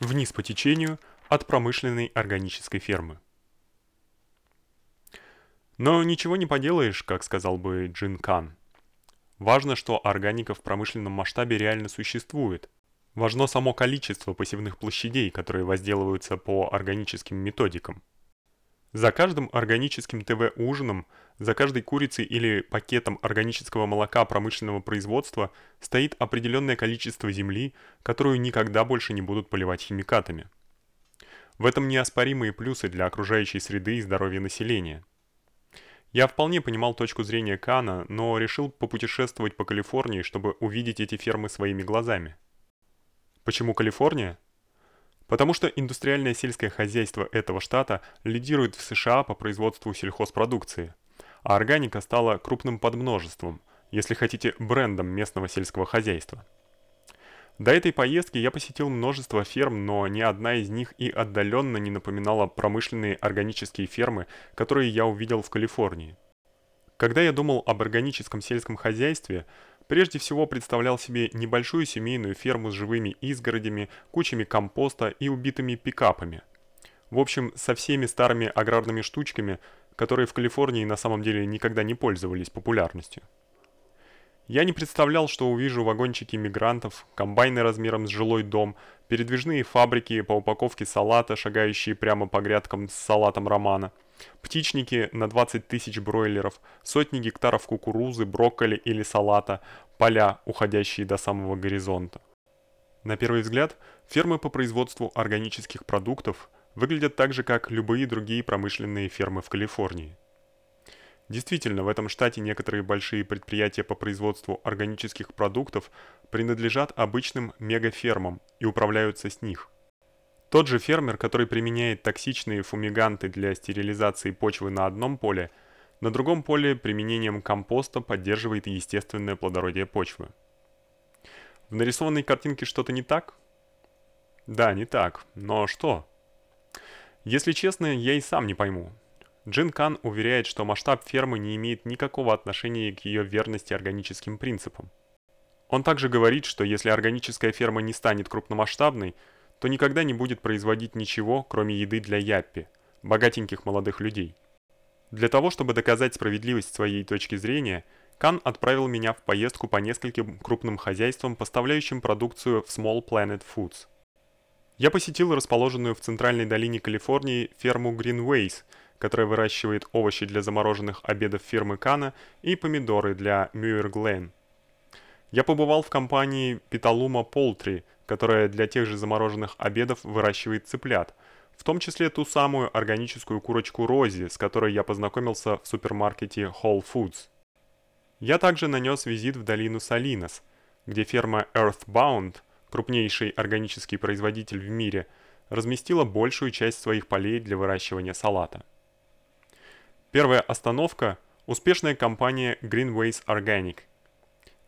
вниз по течению от промышленной органической фермы. Но ничего не поделаешь, как сказал бы Джин Кан. Важно, что органика в промышленном масштабе реально существует. Важно само количество посевных площадей, которые возделываются по органическим методикам. За каждым органическим ТВ-ужином, за каждой курицей или пакетом органического молока промышленного производства стоит определенное количество земли, которую никогда больше не будут поливать химикатами. В этом неоспоримые плюсы для окружающей среды и здоровья населения. Я вполне понимал точку зрения Кана, но решил попутешествовать по Калифорнии, чтобы увидеть эти фермы своими глазами. Почему Калифорния? Потому что индустриальное сельское хозяйство этого штата лидирует в США по производству сельхозпродукции, а органика стала крупным подмножеством, если хотите, брендом местного сельского хозяйства. До этой поездки я посетил множество ферм, но ни одна из них и отдаленно не напоминала промышленные органические фермы, которые я увидел в Калифорнии. Когда я думал об органическом сельском хозяйстве, прежде всего представлял себе небольшую семейную ферму с живыми изгородями, кучами компоста и убитыми пикапами. В общем, со всеми старыми аграрными штучками, которые в Калифорнии на самом деле никогда не пользовались популярностью. Я не представлял, что увижу вагончики мигрантов, комбайны размером с жилой дом, передвижные фабрики по упаковке салата, шагающие прямо по грядкам с салатом романа, птичники на 20 тысяч бройлеров, сотни гектаров кукурузы, брокколи или салата, поля, уходящие до самого горизонта. На первый взгляд, фермы по производству органических продуктов выглядят так же, как любые другие промышленные фермы в Калифорнии. Действительно, в этом штате некоторые большие предприятия по производству органических продуктов принадлежат обычным мегафермам и управляются с них. Тот же фермер, который применяет токсичные фумиганты для стерилизации почвы на одном поле, на другом поле применением компоста поддерживает естественное плодородие почвы. В нарисованной картинке что-то не так? Да, не так. Но что? Если честно, я и сам не пойму. Джин Кан уверяет, что масштаб фермы не имеет никакого отношения к ее верности органическим принципам. Он также говорит, что если органическая ферма не станет крупномасштабной, то никогда не будет производить ничего, кроме еды для яппи, богатеньких молодых людей. Для того, чтобы доказать справедливость своей точки зрения, Кан отправил меня в поездку по нескольким крупным хозяйствам, поставляющим продукцию в Small Planet Foods. Я посетил расположенную в центральной долине Калифорнии ферму Greenways – которая выращивает овощи для замороженных обедов фирмы Кана и помидоры для Muir Glen. Я побывал в компании Petaluma Poultry, которая для тех же замороженных обедов выращивает цыплят, в том числе ту самую органическую курочку Рози, с которой я познакомился в супермаркете Whole Foods. Я также нанес визит в долину Салинас, где ферма Earthbound, крупнейший органический производитель в мире, разместила большую часть своих полей для выращивания салата. Первая остановка – успешная компания Greenways Organic.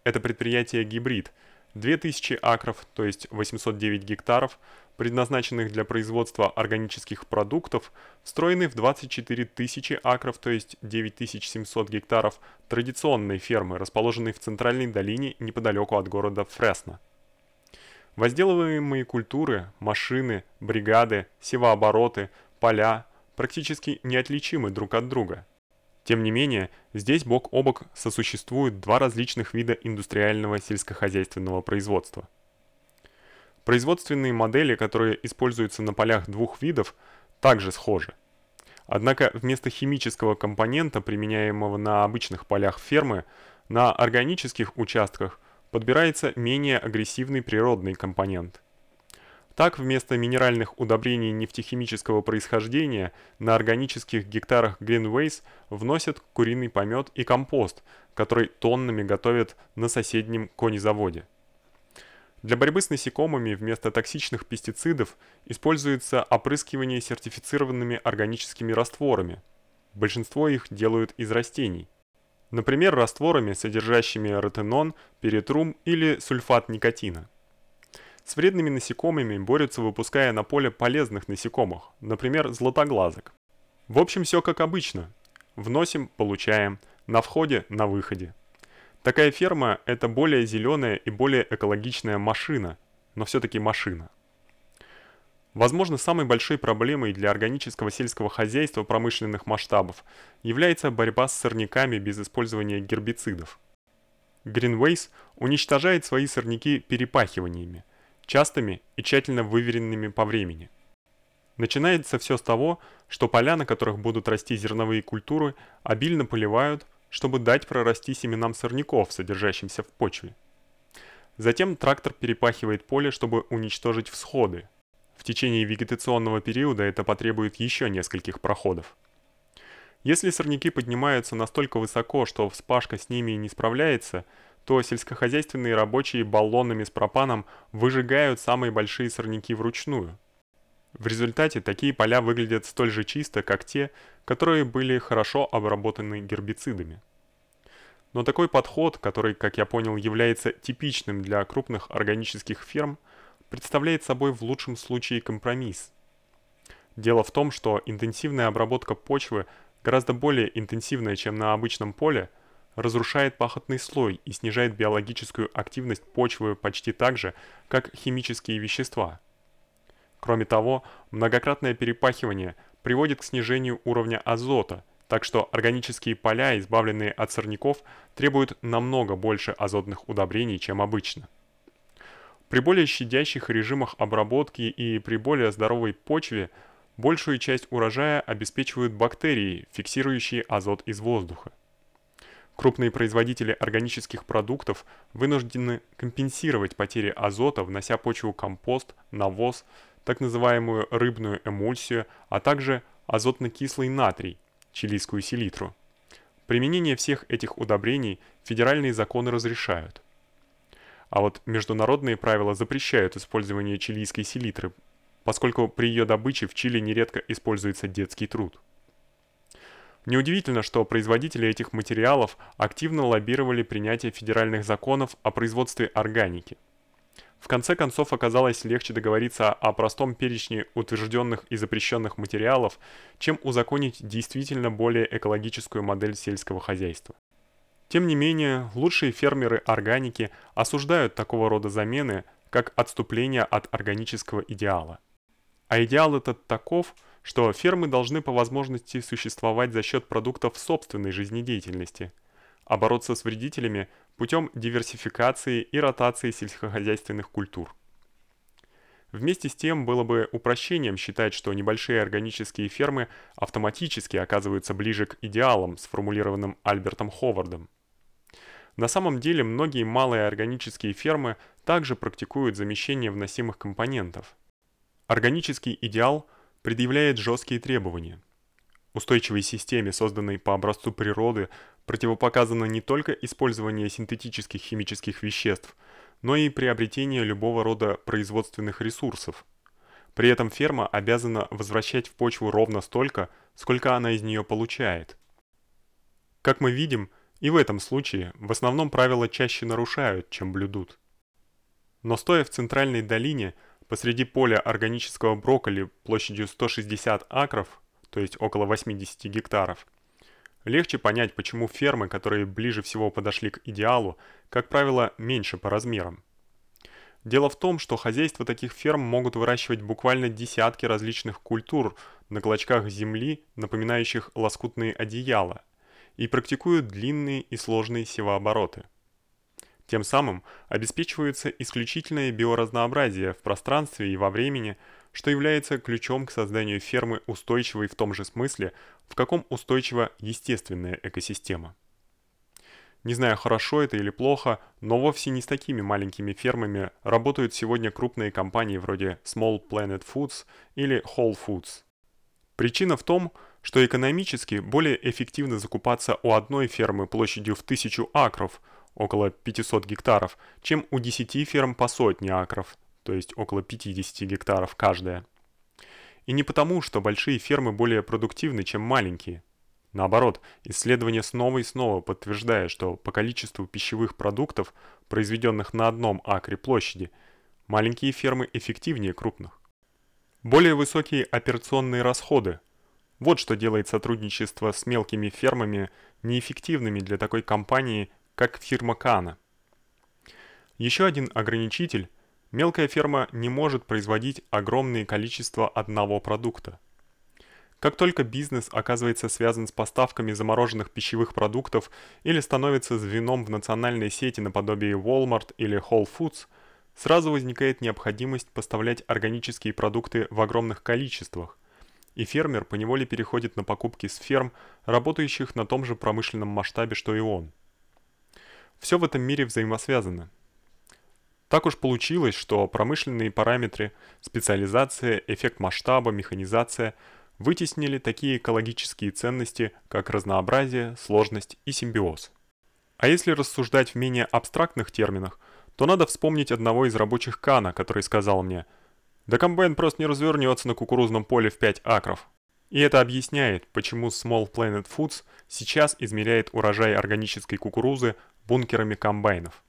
Это предприятие-гибрид, 2000 акров, то есть 809 гектаров, предназначенных для производства органических продуктов, встроены в 24 тысячи акров, то есть 9700 гектаров традиционной фермы, расположенной в центральной долине неподалеку от города Фресно. Возделываемые культуры, машины, бригады, севообороты, поля – практически неотличимы друг от друга. Тем не менее, здесь бок о бок сосуществуют два различных вида индустриального сельскохозяйственного производства. Производственные модели, которые используются на полях двух видов, также схожи. Однако вместо химического компонента, применяемого на обычных полях фермы, на органических участках подбирается менее агрессивный природный компонент – так, вместо минеральных удобрений нефтехимического происхождения на органических гектарах Greenways вносят куриный помет и компост, который тоннами готовят на соседнем конезаводе. Для борьбы с насекомыми вместо токсичных пестицидов используется опрыскивание сертифицированными органическими растворами. Большинство их делают из растений. Например, растворами, содержащими ротенон, перитрум или сульфат никотина. С вредными насекомыми борются, выпуская на поле полезных насекомых, например, златоглазок. В общем, все как обычно. Вносим, получаем, на входе, на выходе. Такая ферма это более зеленая и более экологичная машина, но все таки машина. Возможно, самой большой проблемой для органического сельского хозяйства промышленных масштабов является борьба с сорняками без использования гербицидов. Greenways уничтожает свои сорняки перепахиваниями, частыми и тщательно выверенными по времени. Начинается все с того, что поля, на которых будут расти зерновые культуры, обильно поливают, чтобы дать прорасти семенам сорняков, содержащимся в почве. Затем трактор перепахивает поле, чтобы уничтожить всходы, в течение вегетационного периода это потребует еще нескольких проходов. Если сорняки поднимаются настолько высоко, что вспашка с ними не справляется, то сельскохозяйственные рабочие баллонами с пропаном выжигают самые большие сорняки вручную. В результате такие поля выглядят столь же чисто, как те, которые были хорошо обработаны гербицидами. Но такой подход, который, как я понял, является типичным для крупных органических ферм, представляет собой в лучшем случае компромисс. Дело в том, что интенсивная обработка почвы гораздо более интенсивная, чем на обычном поле, разрушает пахотный слой и снижает биологическую активность почвы почти так же, как химические вещества. Кроме того, многократное перепахивание приводит к снижению уровня азота, так что органические поля, избавленные от сорняков, требуют намного больше азотных удобрений, чем обычно. При более щадящих режимах обработки и при более здоровой почве большую часть урожая обеспечивают бактерии, фиксирующие азот из воздуха. Крупные производители органических продуктов вынуждены компенсировать потери азота, внося почву компост, навоз, так называемую рыбную эмульсию, а также азотно-кислый натрий, чилийскую селитру. Применение всех этих удобрений федеральные законы разрешают. А вот международные правила запрещают использование чилийской селитры, поскольку при ее добыче в Чили нередко используется детский труд. Неудивительно, что производители этих материалов активно лоббировали принятие федеральных законов о производстве органики. В конце концов оказалось легче договориться о простом перечне утвержденных и запрещенных материалов, чем узаконить действительно более экологическую модель сельского хозяйства. Тем не менее, лучшие фермеры органики осуждают такого рода замены как отступление от органического идеала. А идеал этот таков, что фермы должны по возможности существовать за счет продуктов собственной жизнедеятельности, а бороться с вредителями путем диверсификации и ротации сельскохозяйственных культур. Вместе с тем было бы упрощением считать, что небольшие органические фермы автоматически оказываются ближе к идеалам, сформулированным Альбертом Ховардом. На самом деле многие малые органические фермы также практикуют замещение вносимых компонентов. Органический идеал предъявляет жесткие требования. Устойчивой системе, созданной по образцу природы, противопоказано не только использование синтетических химических веществ, но и приобретение любого рода производственных ресурсов. При этом ферма обязана возвращать в почву ровно столько, сколько она из нее получает. Как мы видим, и в этом случае в основном правила чаще нарушают, чем блюдут. Но стоя в центральной долине, посреди поля органического брокколи площадью 160 акров, то есть около 80 гектаров, легче понять, почему фермы, которые ближе всего подошли к идеалу, как правило, меньше по размерам. Дело в том, что хозяйства таких ферм могут выращивать буквально десятки различных культур на клочках земли, напоминающих лоскутные одеяла – и практикуют длинные и сложные севообороты. Тем самым обеспечивается исключительное биоразнообразие в пространстве и во времени, что является ключом к созданию фермы устойчивой в том же смысле, в каком устойчива естественная экосистема. Не знаю, хорошо это или плохо, но вовсе не с такими маленькими фермами работают сегодня крупные компании вроде Small Planet Foods или Whole Foods. Причина в том, что экономически более эффективно закупаться у одной фермы площадью в 1000 акров, около 500 гектаров, чем у 10 ферм по сотне акров, то есть около 50 гектаров каждая. И не потому, что большие фермы более продуктивны, чем маленькие. Наоборот, исследования снова и снова подтверждают, что по количеству пищевых продуктов, произведенных на одном акре площади, маленькие фермы эффективнее крупных. Более высокие операционные расходы, вот что делает сотрудничество с мелкими фермами неэффективными для такой компании, как фирма Кана. Еще один ограничитель Мелкая ферма не может производить огромные количества одного продукта. Как только бизнес оказывается связан с поставками замороженных пищевых продуктов или становится звеном в национальной сети наподобие Walmart или Whole Foods, сразу возникает необходимость поставлять органические продукты в огромных количествах, и фермер поневоле переходит на покупки с ферм, работающих на том же промышленном масштабе, что и он. Всё в этом мире взаимосвязано. Так уж получилось, что промышленные параметры, специализация, эффект масштаба, механизация вытеснили такие экологические ценности, как разнообразие, сложность и симбиоз. А если рассуждать в менее абстрактных терминах, то надо вспомнить одного из рабочих Кана, который сказал мне – да комбайн просто не развернется на кукурузном поле в 5 акров. И это объясняет, почему Small Planet Foods сейчас измеряет урожай органической кукурузы бункерами комбайнов.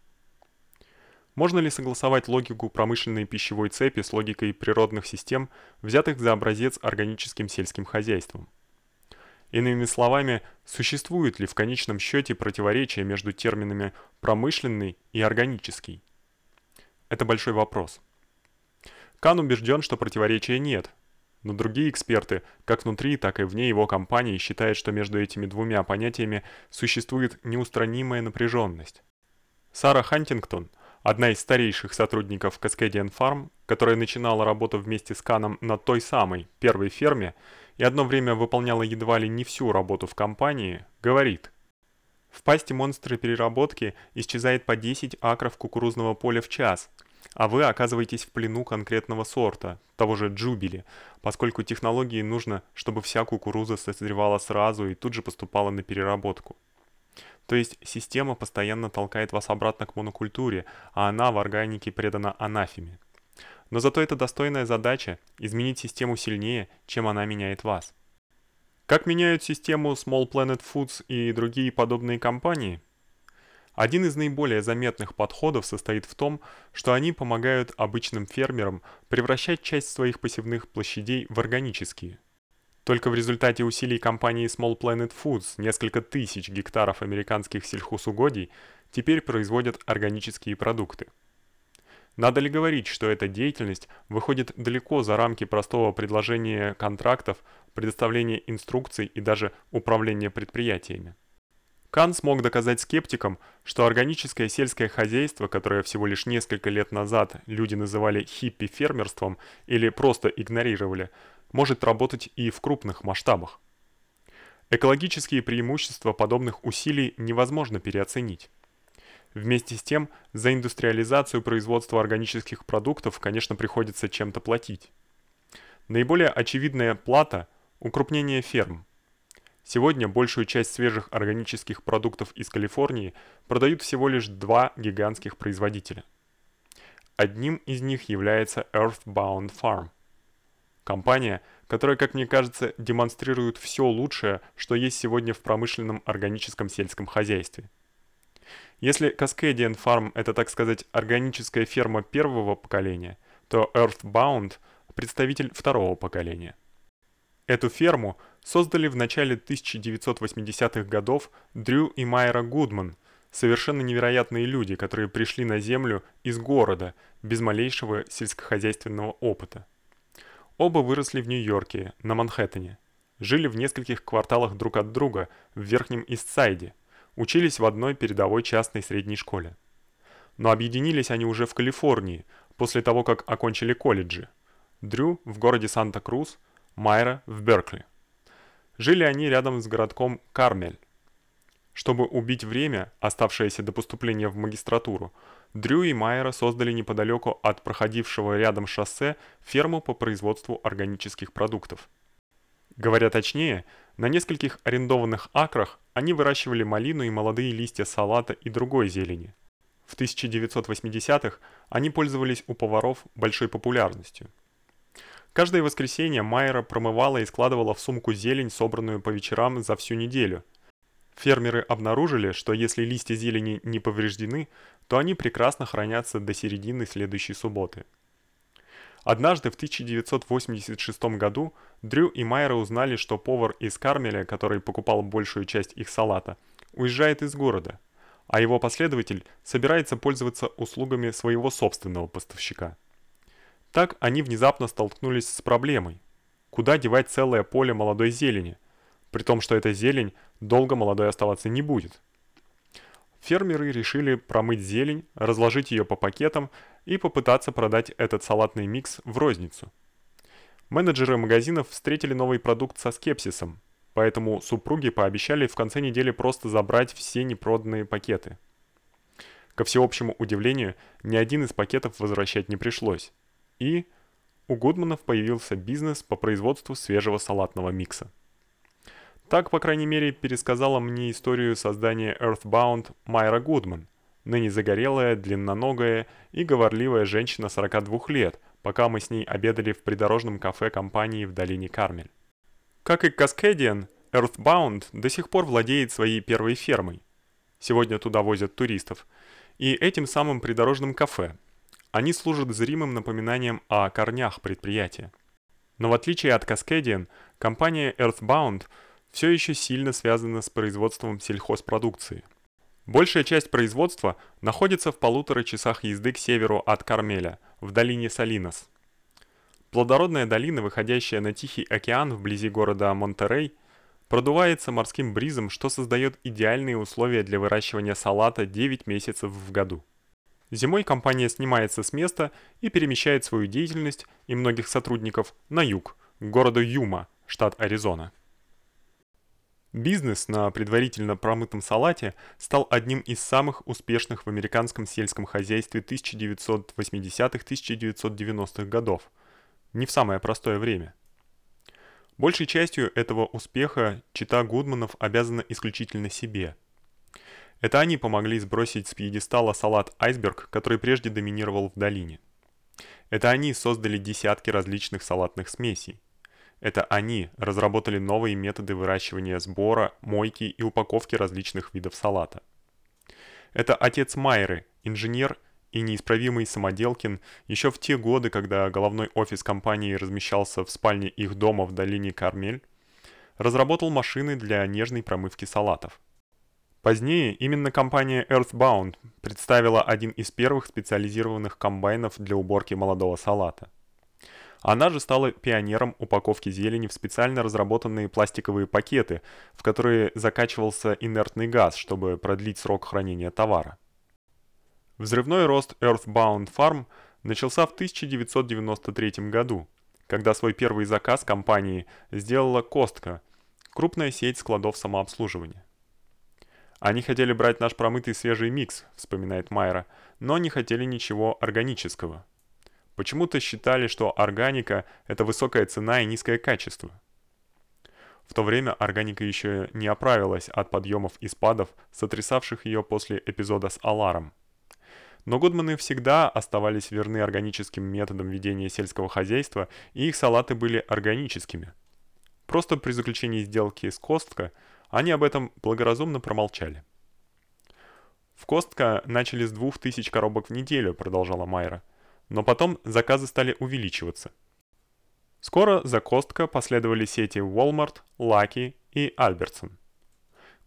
Можно ли согласовать логику промышленной пищевой цепи с логикой природных систем, взятых за образец органическим сельским хозяйством? Иными словами, существует ли в конечном счете противоречие между терминами промышленный и органический? Это большой вопрос. Кан убежден, что противоречия нет. Но другие эксперты, как внутри, так и вне его компании, считают, что между этими двумя понятиями существует неустранимая напряженность. Сара Хантингтон, одна из старейших сотрудников Cascadian Farm, которая начинала работу вместе с Каном на той самой первой ферме и одно время выполняла едва ли не всю работу в компании, говорит: в пасти монстра переработки исчезает по 10 акров кукурузного поля в час, а вы оказываетесь в плену конкретного сорта, того же джубили, поскольку технологии нужно, чтобы вся кукуруза созревала сразу и тут же поступала на переработку. То есть система постоянно толкает вас обратно к монокультуре, а она в органике предана анафеме. Но зато это достойная задача изменить систему сильнее, чем она меняет вас. Как меняют систему Small Planet Foods и другие подобные компании? Один из наиболее заметных подходов состоит в том, что они помогают обычным фермерам превращать часть своих посевных площадей в органические. Только в результате усилий компании Small Planet Foods несколько тысяч гектаров американских сельхозугодий теперь производят органические продукты. Надо ли говорить, что эта деятельность выходит далеко за рамки простого предложения контрактов, предоставления инструкций и даже управления предприятиями? Кан смог доказать скептикам, что органическое сельское хозяйство, которое всего лишь несколько лет назад люди называли хиппи-фермерством или просто игнорировали, может работать и в крупных масштабах. Экологические преимущества подобных усилий невозможно переоценить. Вместе с тем, за индустриализацию производства органических продуктов, конечно, приходится чем-то платить. Наиболее очевидная плата укрупнение ферм. Сегодня большую часть свежих органических продуктов из Калифорнии продают всего лишь два гигантских производителя. Одним из них является Earthbound Farm. Компания, которая, как мне кажется, демонстрирует все лучшее, что есть сегодня в промышленном органическом сельском хозяйстве. Если Cascadian Farm это, так сказать, органическая ферма первого поколения, то Earthbound представитель второго поколения. Эту ферму создали в начале 1980-х годов Дрю и Майра Гудман, совершенно невероятные люди, которые пришли на землю из города без малейшего сельскохозяйственного опыта. Оба выросли в Нью-Йорке, на Манхэттене. Жили в нескольких кварталах друг от друга в Верхнем Ист-Сайде. Учились в одной передовой частной средней школе. Но объединились они уже в Калифорнии, после того, как окончили колледжи. Дрю в городе Санта-Крус, Майра в Беркли. Жили они рядом с городком Кармель. Чтобы убить время, оставшееся до поступления в магистратуру, Дрю и Майера создали неподалеку от проходившего рядом шоссе ферму по производству органических продуктов. Говоря точнее, на нескольких арендованных акрах они выращивали малину и молодые листья салата и другой зелени. В 1980-х они пользовались у поваров большой популярностью. Каждое воскресенье Майера промывала и складывала в сумку зелень, собранную по вечерам за всю неделю. Фермеры обнаружили, что если листья зелени не повреждены, то они прекрасно хранятся до середины следующей субботы. Однажды в 1986 году Дрю и Майера узнали, что повар из Кармеля, который покупал большую часть их салата, уезжает из города. а его последователь собирается пользоваться услугами своего собственного поставщика. Так они внезапно столкнулись с проблемой: куда девать целое поле молодой зелени, при том, что эта зелень долго молодой оставаться не будет. Фермеры решили промыть зелень, разложить её по пакетам и попытаться продать этот салатный микс в розницу. Менеджеры магазинов встретили новый продукт со скепсисом, поэтому супруги пообещали в конце недели просто забрать все непроданные пакеты. Ко всеобщему удивлению, ни один из пакетов возвращать не пришлось. И у Гудманов появился бизнес по производству свежего салатного микса. Так, по крайней мере, пересказала мне историю создания Earthbound Майра Гудман, ныне загорелая, длинноногая и говорливая женщина 42 лет, пока мы с ней обедали в придорожном кафе компании в долине Кармель. Как и Cascadian, Earthbound до сих пор владеет своей первой фермой. Сегодня туда возят туристов. И этим самым придорожным кафе. Они служат зримым напоминанием о корнях предприятия. Но в отличие от Cascadian, компания Earthbound все еще сильно связана с производством сельхозпродукции. Большая часть производства находится в полутора часах езды к северу от Кармеля, в долине Салинас. Плодородная долина, выходящая на Тихий океан вблизи города Монтерей, продувается морским бризом, что создает идеальные условия для выращивания салата 9 месяцев в году. Зимой компания снимается с места и перемещает свою деятельность и многих сотрудников на юг, к городу Юма, штат Аризона. Бизнес на предварительно промытом салате стал одним из самых успешных в американском сельском хозяйстве 1980-1990-х годов – не в самое простое время. Большей частью этого успеха чита Гудманов обязана исключительно себе. Это они помогли сбросить с пьедестала салат айсберг, который прежде доминировал в долине. Это они создали десятки различных салатных смесей. Это они разработали новые методы выращивания сбора, мойки и упаковки различных видов салата. Это отец Майры, инженер и неисправимый Самоделкин еще в те годы, когда головной офис компании размещался в спальне их дома в долине Кармель, разработал машины для нежной промывки салатов. Позднее именно компания Earthbound представила один из первых специализированных комбайнов для уборки молодого салата. Она же стала пионером упаковки зелени в специально разработанные пластиковые пакеты, в которые закачивался инертный газ, чтобы продлить срок хранения товара. Взрывной рост Earthbound Farm начался в 1993 году, когда свой первый заказ компании сделала Костка, крупная сеть складов самообслуживания. Они хотели брать наш промытый свежий микс, вспоминает Майра, но не хотели ничего органического. Почему-то считали, что органика это высокая цена и низкое качество. В то время органика еще не оправилась от подъемов и спадов, сотрясавших ее после эпизода с Аларом. Но Гудманы всегда оставались верны органическим методам ведения сельского хозяйства, и их салаты были органическими. Просто при заключении сделки с Костко они об этом благоразумно промолчали. В Костко начали с 2000 коробок в неделю, продолжала Майра. Но потом заказы стали увеличиваться. Скоро за Костко последовали сети Walmart, Lucky и Albertson.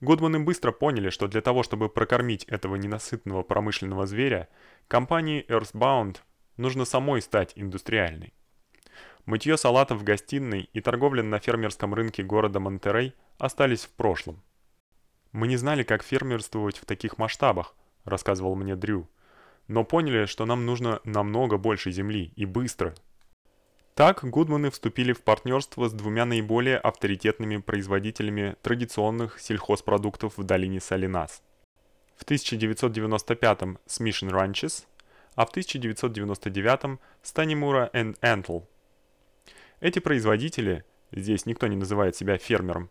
Гудманы быстро поняли, что для того, чтобы прокормить этого ненасытного промышленного зверя, компании Earthbound нужно самой стать индустриальной. Мытье салатов в гостиной и торговля на фермерском рынке города Монтерей остались в прошлом. Мы не знали, как фермерствовать в таких масштабах, рассказывал мне Дрю. Но поняли, что нам нужно намного больше земли и быстро, так Гудманы вступили в партнерство с двумя наиболее авторитетными производителями традиционных сельхозпродуктов в долине Салинас. В 1995 с Mission Ranches, а в 1999 с Tanimura and Antle. Эти производители, здесь никто не называет себя фермером,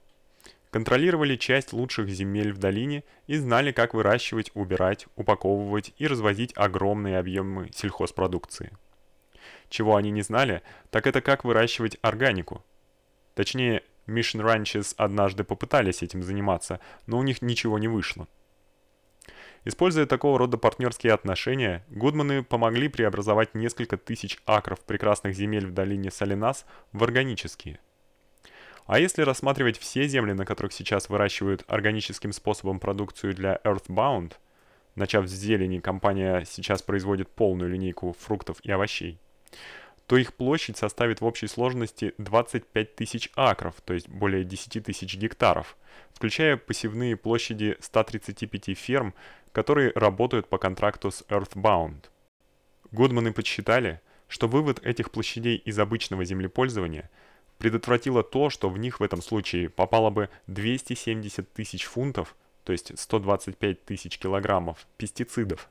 контролировали часть лучших земель в долине и знали, как выращивать, убирать, упаковывать и развозить огромные объемы сельхозпродукции. Чего они не знали, так это как выращивать органику. Точнее, Mission Ranches однажды попытались этим заниматься, но у них ничего не вышло. Используя такого рода партнерские отношения, Гудманы помогли преобразовать несколько тысяч акров прекрасных земель в долине Салинас в органические. А если рассматривать все земли, на которых сейчас выращивают органическим способом продукцию для Earthbound, начав с зелени, компания сейчас производит полную линейку фруктов и овощей, то их площадь составит в общей сложности 25 тысяч акров, то есть более 10 тысяч гектаров, включая посевные площади 135 ферм, которые работают по контракту с Earthbound. Гудманы подсчитали, что вывод этих площадей из обычного землепользования предотвратило то, что в них в этом случае попало бы 270 тысяч фунтов, то есть 125 тысяч килограммов пестицидов,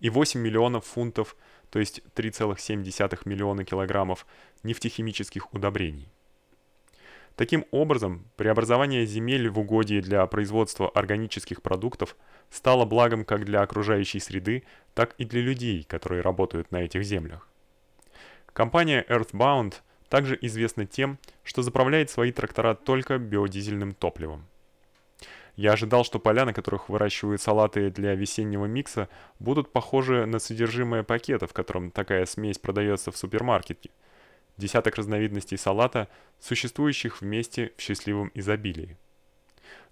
и 8 миллионов фунтов, то есть 3,7 миллиона килограммов нефтехимических удобрений. Таким образом, преобразование земель в угодья для производства органических продуктов стало благом как для окружающей среды, так и для людей, которые работают на этих землях. Компания Earthbound также известна тем, что заправляет свои трактора только биодизельным топливом. Я ожидал, что поля, на которых выращивают салаты для весеннего микса, будут похожи на содержимое пакета, в котором такая смесь продается в супермаркете. Десяток разновидностей салата, существующих вместе в счастливом изобилии.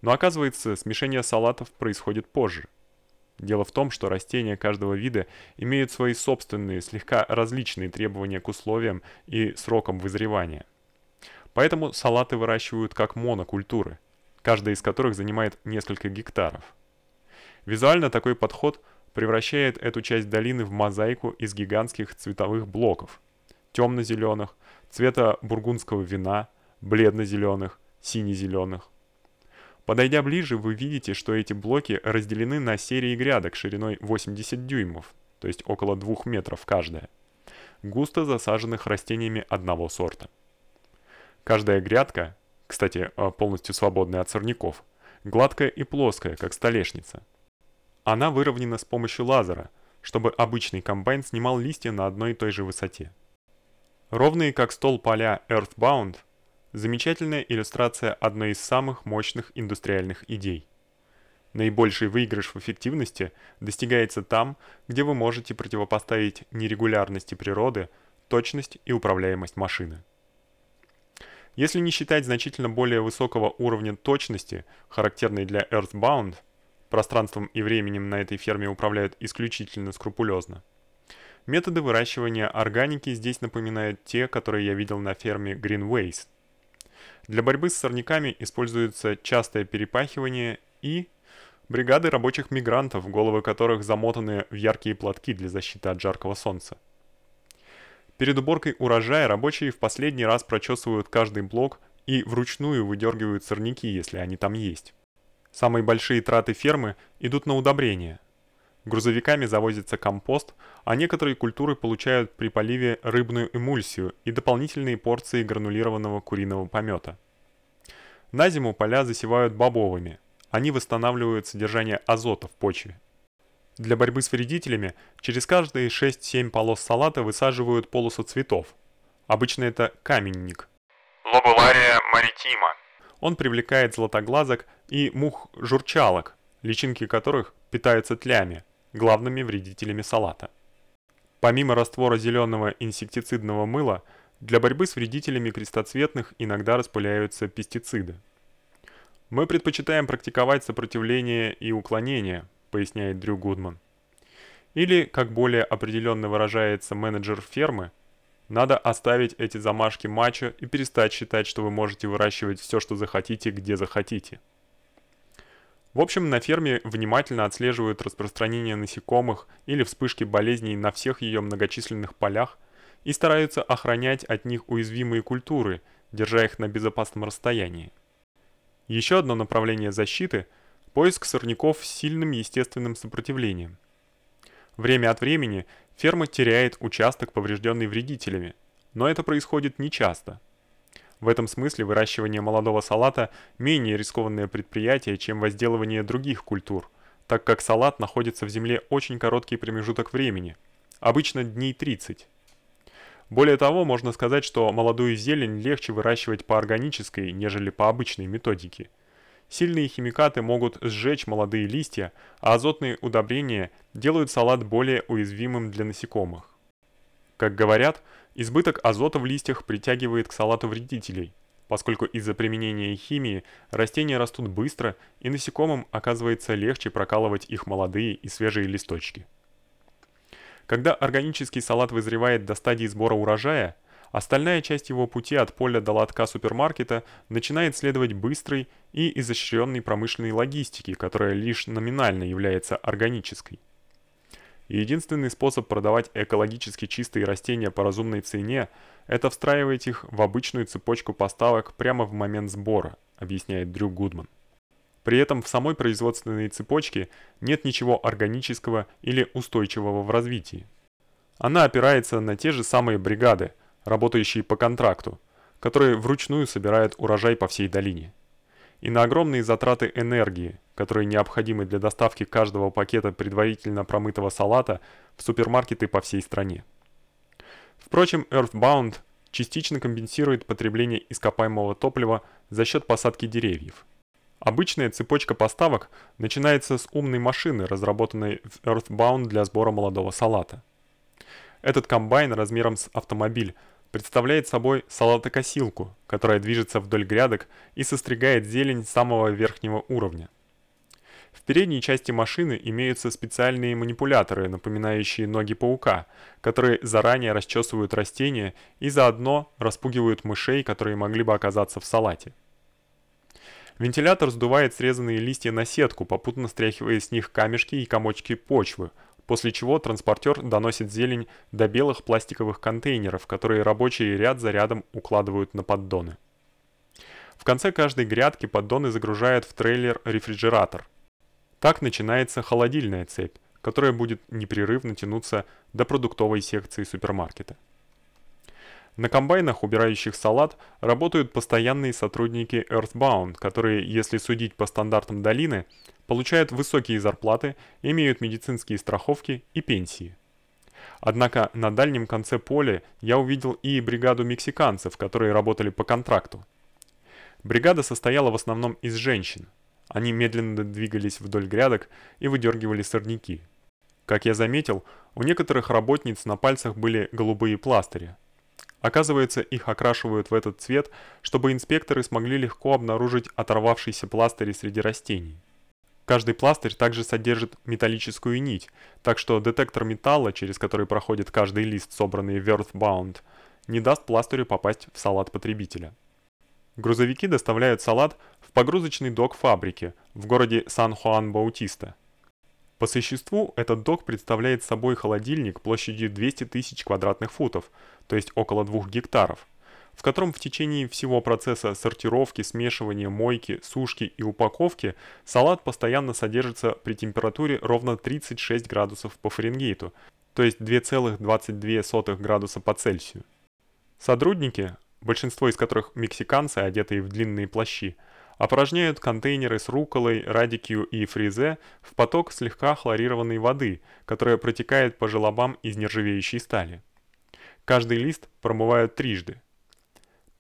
Но оказывается, смешение салатов происходит позже. Дело в том, что растения каждого вида имеют свои собственные, слегка различные требования к условиям и срокам вызревания. Поэтому салаты выращивают как монокультуры, каждая из которых занимает несколько гектаров. Визуально такой подход превращает эту часть долины в мозаику из гигантских цветовых блоков: темно-зеленых, цвета бургундского вина, бледно-зеленых, сине-зеленых. Подойдя ближе, вы видите, что эти блоки разделены на серии грядок шириной 80 дюймов, то есть около 2 метров каждая, густо засаженных растениями одного сорта. Каждая грядка, кстати, э, полностью свободная от сорняков, гладкая и плоская, как столешница. Она выровнена с помощью лазера, чтобы обычный комбайн снимал листья на одной и той же высоте. Ровные как стол поля Earthbound Замечательная иллюстрация одной из самых мощных индустриальных идей. Наибольший выигрыш в эффективности достигается там, где вы можете противопоставить нерегулярности природы, точность и управляемость машины. Если не считать значительно более высокого уровня точности, характерной для Earthbound, пространством и временем на этой ферме управляют исключительно скрупулезно. Методы выращивания органики здесь напоминают те, которые я видел на ферме Greenways – для борьбы с сорняками используется частое перепахивание и бригады рабочих мигрантов, головы которых замотаны в яркие платки для защиты от жаркого солнца. Перед уборкой урожая рабочие в последний раз прочесывают каждый блок и вручную выдергивают сорняки, если они там есть. Самые большие траты фермы идут на удобрения. Грузовиками завозится компост, а некоторые культуры получают при поливе рыбную эмульсию и дополнительные порции гранулированного куриного помета. На зиму поля засевают бобовыми. Они восстанавливают содержание азота в почве. Для борьбы с вредителями через каждые 6-7 полос салата высаживают полосу цветов. Обычно это каменник. Лобулария маритима. Он привлекает златоглазок и мух-журчалок, личинки которых питаются тлями, главными вредителями салата. Помимо раствора зеленого инсектицидного мыла, для борьбы с вредителями крестоцветных иногда распыляются пестициды. Мы предпочитаем практиковать сопротивление и уклонение, поясняет Дрю Гудман. Или, как более определенно выражается менеджер фермы, надо оставить эти замашки мачо и перестать считать, что вы можете выращивать все, что захотите, где захотите. В общем, на ферме внимательно отслеживают распространение насекомых или вспышки болезней на всех ее многочисленных полях и стараются охранять от них уязвимые культуры, держа их на безопасном расстоянии. Еще одно направление защиты – поиск сорняков с сильным естественным сопротивлением. Время от времени ферма теряет участок, поврежденный вредителями, но это происходит нечасто – в этом смысле выращивание молодого салата менее рискованное предприятие, чем возделывание других культур, так как салат находится в земле очень короткий промежуток времени, обычно дней 30. Более того, можно сказать, что молодую зелень легче выращивать по органической, нежели по обычной методике. Сильные химикаты могут сжечь молодые листья, а азотные удобрения делают салат более уязвимым для насекомых. Как говорят, избыток азота в листьях притягивает к салату вредителей. поскольку из-за применения химии растения растут быстро и насекомым оказывается легче прокалывать их молодые и свежие листочки. Когда органический салат вызревает до стадии сбора урожая, остальная часть его пути от поля до лотка супермаркета начинает следовать быстрой и изощренной промышленной логистике, которая лишь номинально является органической. единственный способ продавать экологически чистые растения по разумной цене это встраивать их в обычную цепочку поставок прямо в момент сбора, объясняет Дрю Гудман. При этом в самой производственной цепочке нет ничего органического или устойчивого в развитии. Она опирается на те же самые бригады, работающие по контракту, которые вручную собирают урожай по всей долине. И на огромные затраты энергии, которые необходимы для доставки каждого пакета предварительно промытого салата в супермаркеты по всей стране. Впрочем, Earthbound частично компенсирует потребление ископаемого топлива за счет посадки деревьев. Обычная цепочка поставок начинается с умной машины, разработанной в Earthbound для сбора молодого салата. Этот комбайн размером с автомобиль представляет собой салатокосилку, которая движется вдоль грядок и состригает зелень самого верхнего уровня. В передней части машины имеются специальные манипуляторы, напоминающие ноги паука, которые заранее расчесывают растения и заодно распугивают мышей, которые могли бы оказаться в салате. Вентилятор сдувает срезанные листья на сетку, попутно стряхивая с них камешки и комочки почвы, после чего транспортер доносит зелень до белых пластиковых контейнеров, которые рабочие ряд за рядом укладывают на поддоны. В конце каждой грядки поддоны загружают в трейлер-рефрижератор. Так начинается холодильная цепь, которая будет непрерывно тянуться до продуктовой секции супермаркета. На комбайнах, убирающих салат, работают постоянные сотрудники Earthbound, которые, если судить по стандартам долины, получают высокие зарплаты, имеют медицинские страховки и пенсии. Однако на дальнем конце поля я увидел и бригаду мексиканцев, которые работали по контракту. Бригада состояла в основном из женщин. Они медленно двигались вдоль грядок и выдергивали сорняки. Как я заметил, у некоторых работниц на пальцах были голубые пластыри. Оказывается, их окрашивают в этот цвет, чтобы инспекторы смогли легко обнаружить оторвавшиеся пластыри среди растений. Каждый пластырь также содержит металлическую нить, так что детектор металла, через который проходит каждый лист, собранный в Earthbound, не даст пластырю попасть в салат потребителя. Грузовики доставляют салат в погрузочный док фабрики в городе Сан-Хуан-Баутиста. По существу этот док представляет собой холодильник площадью 200 тысяч квадратных футов, то есть около 2 гектаров, в котором в течение всего процесса сортировки, смешивания, мойки, сушки и упаковки салат постоянно содержится при температуре ровно 36 градусов по Фаренгейту, то есть 2,22 градуса по Цельсию. Сотрудники, большинство из которых мексиканцы, одетые в длинные плащи, опорожняют контейнеры с рукколой, радикью и фризе в поток слегка хлорированной воды, которая протекает по желобам из нержавеющей стали. Каждый лист промывают трижды.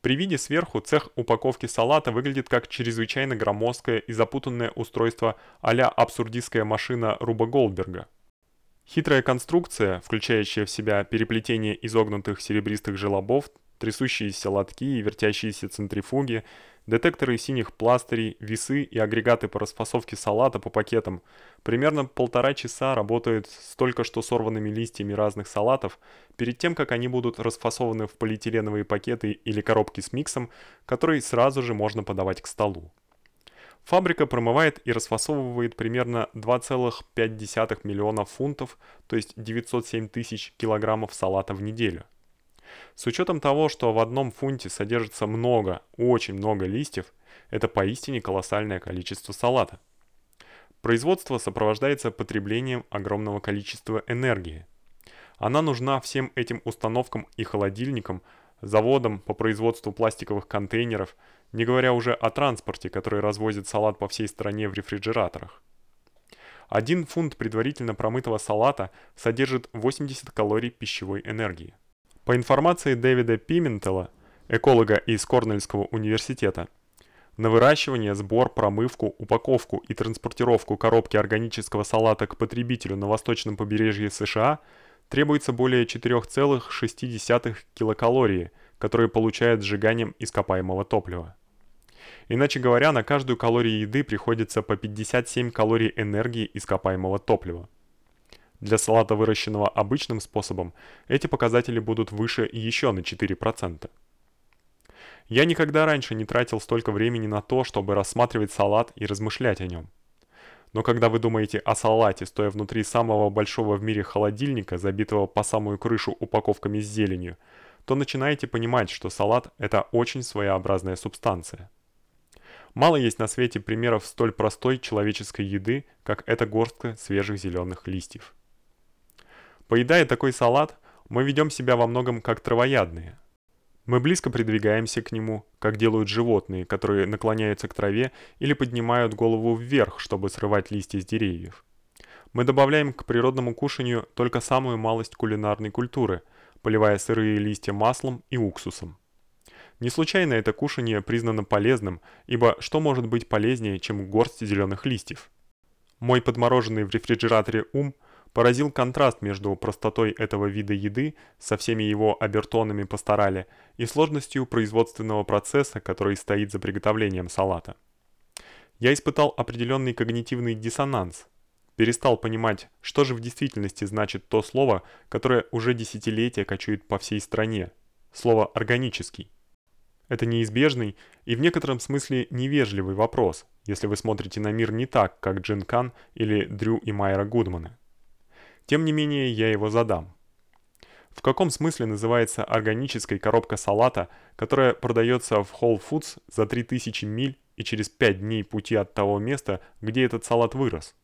При виде сверху цех упаковки салата выглядит как чрезвычайно громоздкое и запутанное устройство а-ля абсурдистская машина Руба Голдберга. Хитрая конструкция, включающая в себя переплетение изогнутых серебристых желобов, трясущиеся лотки и вертящиеся центрифуги, детекторы синих пластырей, весы и агрегаты по расфасовке салата по пакетам. Примерно полтора часа работают с только что сорванными листьями разных салатов, перед тем, как они будут расфасованы в полиэтиленовые пакеты или коробки с миксом, который сразу же можно подавать к столу. Фабрика промывает и расфасовывает примерно 2,5 миллиона фунтов, то есть 907 тысяч килограммов салата в неделю. С учетом того, что в одном фунте содержится много, очень много листьев, это поистине колоссальное количество салата. Производство сопровождается потреблением огромного количества энергии. Она нужна всем этим установкам и холодильникам, заводам по производству пластиковых контейнеров, не говоря уже о транспорте, который развозит салат по всей стране в рефрижераторах. Один фунт предварительно промытого салата содержит 80 калорий пищевой энергии. По информации Дэвида Пиментела, эколога из Корнельского университета, на выращивание, сбор, промывку, упаковку и транспортировку коробки органического салата к потребителю на восточном побережье США требуется более 4,6 килокалории, которые получают сжиганием ископаемого топлива. Иначе говоря, на каждую калорию еды приходится по 57 калорий энергии ископаемого топлива. Для салата, выращенного обычным способом, эти показатели будут выше еще на 4%. Я никогда раньше не тратил столько времени на то, чтобы рассматривать салат и размышлять о нем. Но когда вы думаете о салате, стоя внутри самого большого в мире холодильника, забитого по самую крышу упаковками с зеленью, то начинаете понимать, что салат это очень своеобразная субстанция. Мало есть на свете примеров столь простой человеческой еды, как эта горстка свежих зеленых листьев. Поедая такой салат, мы ведем себя во многом как травоядные. Мы близко придвигаемся к нему, как делают животные, которые наклоняются к траве или поднимают голову вверх, чтобы срывать листья с деревьев. Мы добавляем к природному кушанию только самую малость кулинарной культуры, поливая сырые листья маслом и уксусом. Не случайно это кушанье признано полезным, ибо что может быть полезнее, чем горсть зеленых листьев? Мой подмороженный в рефрижераторе ум поразил контраст между простотой этого вида еды со всеми его обертонами пасторали и сложностью производственного процесса, который стоит за приготовлением салата. Я испытал определенный когнитивный диссонанс, перестал понимать, что же в действительности значит то слово, которое уже десятилетия кочует по всей стране. Слово органический. Это неизбежный и в некотором смысле невежливый вопрос, если вы смотрите на мир не так, как Джин Кан или Дрю и Майра Гудманы. Тем не менее, я его задам. В каком смысле называется органической коробка салата, которая продается в Whole Foods за 3000 миль и через 5 дней пути от того места, где этот салат вырос?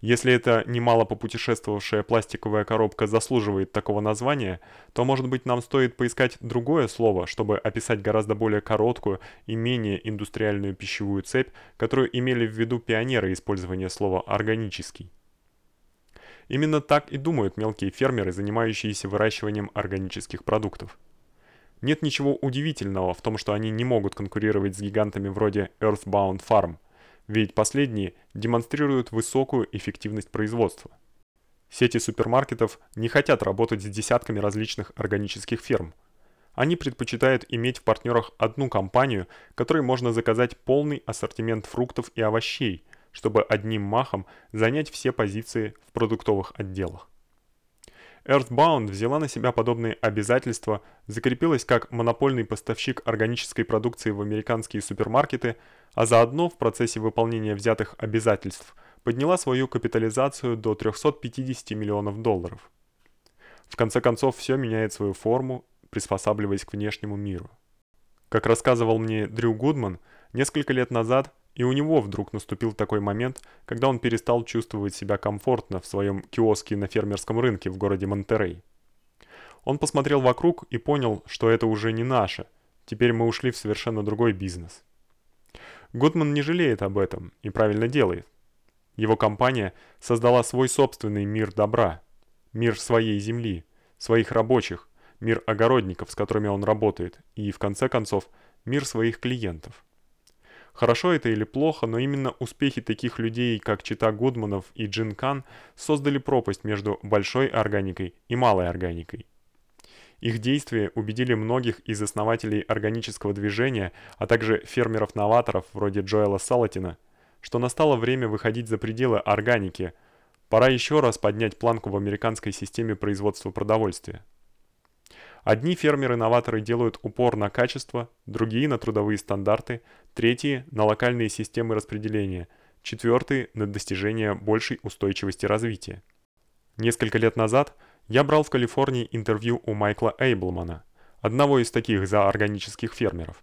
Если эта немало попутешествовавшая пластиковая коробка заслуживает такого названия, то, может быть, нам стоит поискать другое слово, чтобы описать гораздо более короткую и менее индустриальную пищевую цепь, которую имели в виду пионеры использования слова органический. Именно так и думают мелкие фермеры, занимающиеся выращиванием органических продуктов. Нет ничего удивительного в том, что они не могут конкурировать с гигантами вроде Earthbound Farm – ведь последние демонстрируют высокую эффективность производства. Сети супермаркетов не хотят работать с десятками различных органических ферм. Они предпочитают иметь в партнерах одну компанию, которой можно заказать полный ассортимент фруктов и овощей, чтобы одним махом занять все позиции в продуктовых отделах. Earthbound взяла на себя подобные обязательства, закрепилась как монопольный поставщик органической продукции в американские супермаркеты, а заодно в процессе выполнения взятых обязательств подняла свою капитализацию до 350 миллионов долларов. В конце концов, все меняет свою форму, приспосабливаясь к внешнему миру. Как рассказывал мне Дрю Гудман, несколько лет назад и у него вдруг наступил такой момент, когда он перестал чувствовать себя комфортно в своем киоске на фермерском рынке в городе Монтеррей. Он посмотрел вокруг и понял, что это уже не наше. Теперь мы ушли в совершенно другой бизнес. Гудман не жалеет об этом и правильно делает. Его компания создала свой собственный мир добра, мир своей земли, своих рабочих, мир огородников, с которыми он работает, и в конце концов, мир своих клиентов. Хорошо это или плохо, но именно успехи таких людей, как Чита Гудманов и Джин Кан, создали пропасть между большой органикой и малой органикой. Их действия убедили многих из основателей органического движения, а также фермеров-новаторов вроде Джоэла Салатина, что настало время выходить за пределы органики. Пора еще раз поднять планку в американской системе производства продовольствия. Одни фермеры-новаторы делают упор на качество, другие на трудовые стандарты, третьи на локальные системы распределения, четвертые на достижение большей устойчивости развития. Несколько лет назад я брал в Калифорнии интервью у Майкла Эйблмана, одного из таких зооорганических фермеров.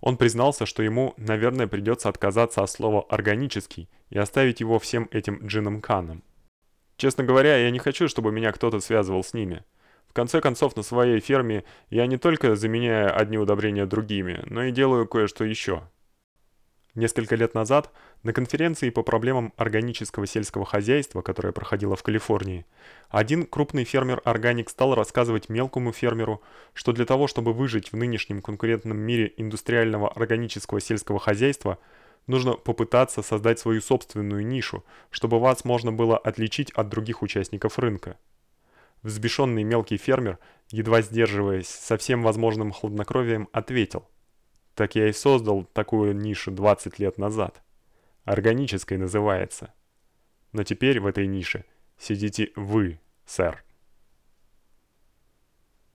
Он признался, что ему, наверное, придется отказаться от слова органический и оставить его всем этим джином каном. Честно говоря, я не хочу, чтобы меня кто-то связывал с ними конце концов, на своей ферме я не только заменяю одни удобрения другими, но и делаю кое-что еще. Несколько лет назад на конференции по проблемам органического сельского хозяйства, которая проходила в Калифорнии, один крупный фермер-органик стал рассказывать мелкому фермеру, что для того, чтобы выжить в нынешнем конкурентном мире индустриального органического сельского хозяйства, нужно попытаться создать свою собственную нишу, чтобы вас можно было отличить от других участников рынка. Взбешенный мелкий фермер, едва сдерживаясь, со всем возможным хладнокровием ответил: "Так я и создал такую нишу 20 лет назад. Органической называется. Но теперь в этой нише сидите вы, сэр".